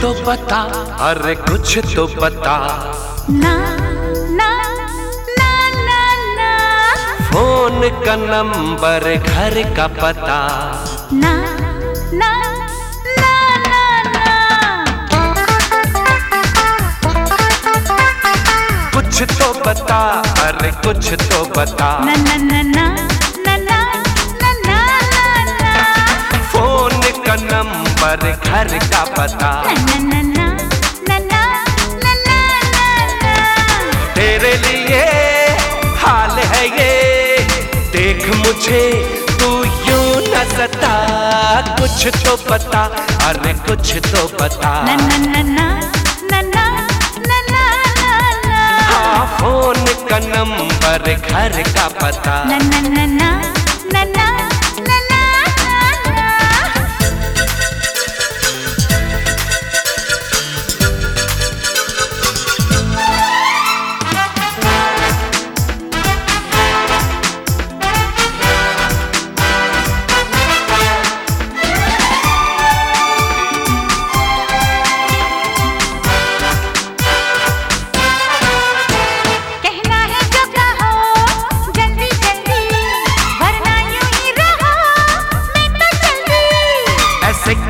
तो बता अरे कुछ तो बता ना ना ना ना ना। फ़ोन का नंबर घर का पता। ना ना ना ना ना। कुछ तो बता अरे कुछ तो बता ना ना ना। घर का पता तेरे लिए हाल है ये देख मुझे तू यू न सता कुछ तो पता अरे कुछ तो पता फ़ोन का नंबर घर का पता ना ना ना ना ना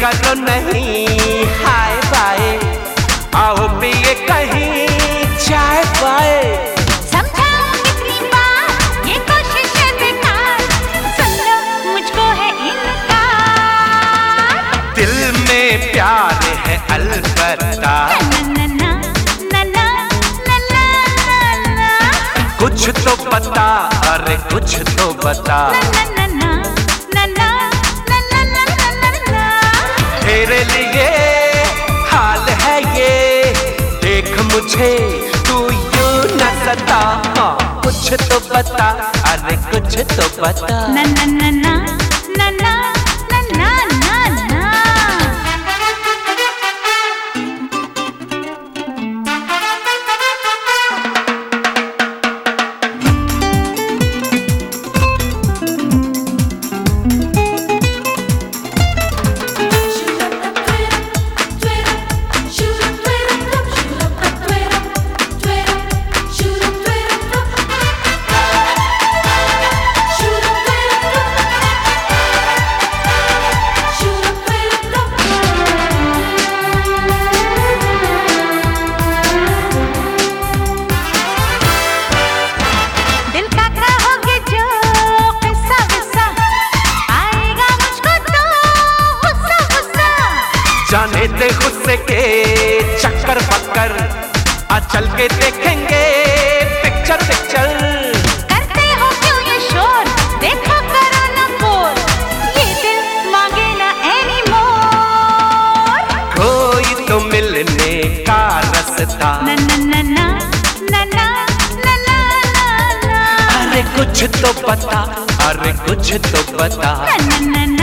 करो नहीं। Hi bye. आओ पिए कहीं। चाय पाए प्यार है अलबत्ता। कुछ तो पता अरे कुछ तो बता। ना, ना, ना, मेरे लिए हाल है ये। देख मुझे तू यू न सता। हाँ कुछ तो बता अरे कुछ तो बता। ना ना ना ना ना, ना। के चक्कर पक्कर आ चल के देखेंगे पिक्चर पिक्चर करते हो क्यों ये शोर देखो करो ना बोल ये दिल मांगे ना एनी मोर कोई तो मिलने का रास्ता ना ना ना ना ना ना ना ना ना अरे कुछ तो बता अरे कुछ तो बता ना ना ना ना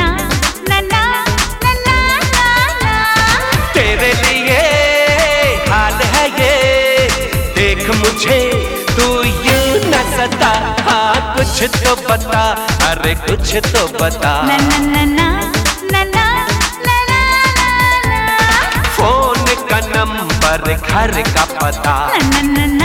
तो बता अरे कुछ तो बता ना ना ना ना ना ना ना ना ना फ़ोन का नंबर घर का पता ना ना ना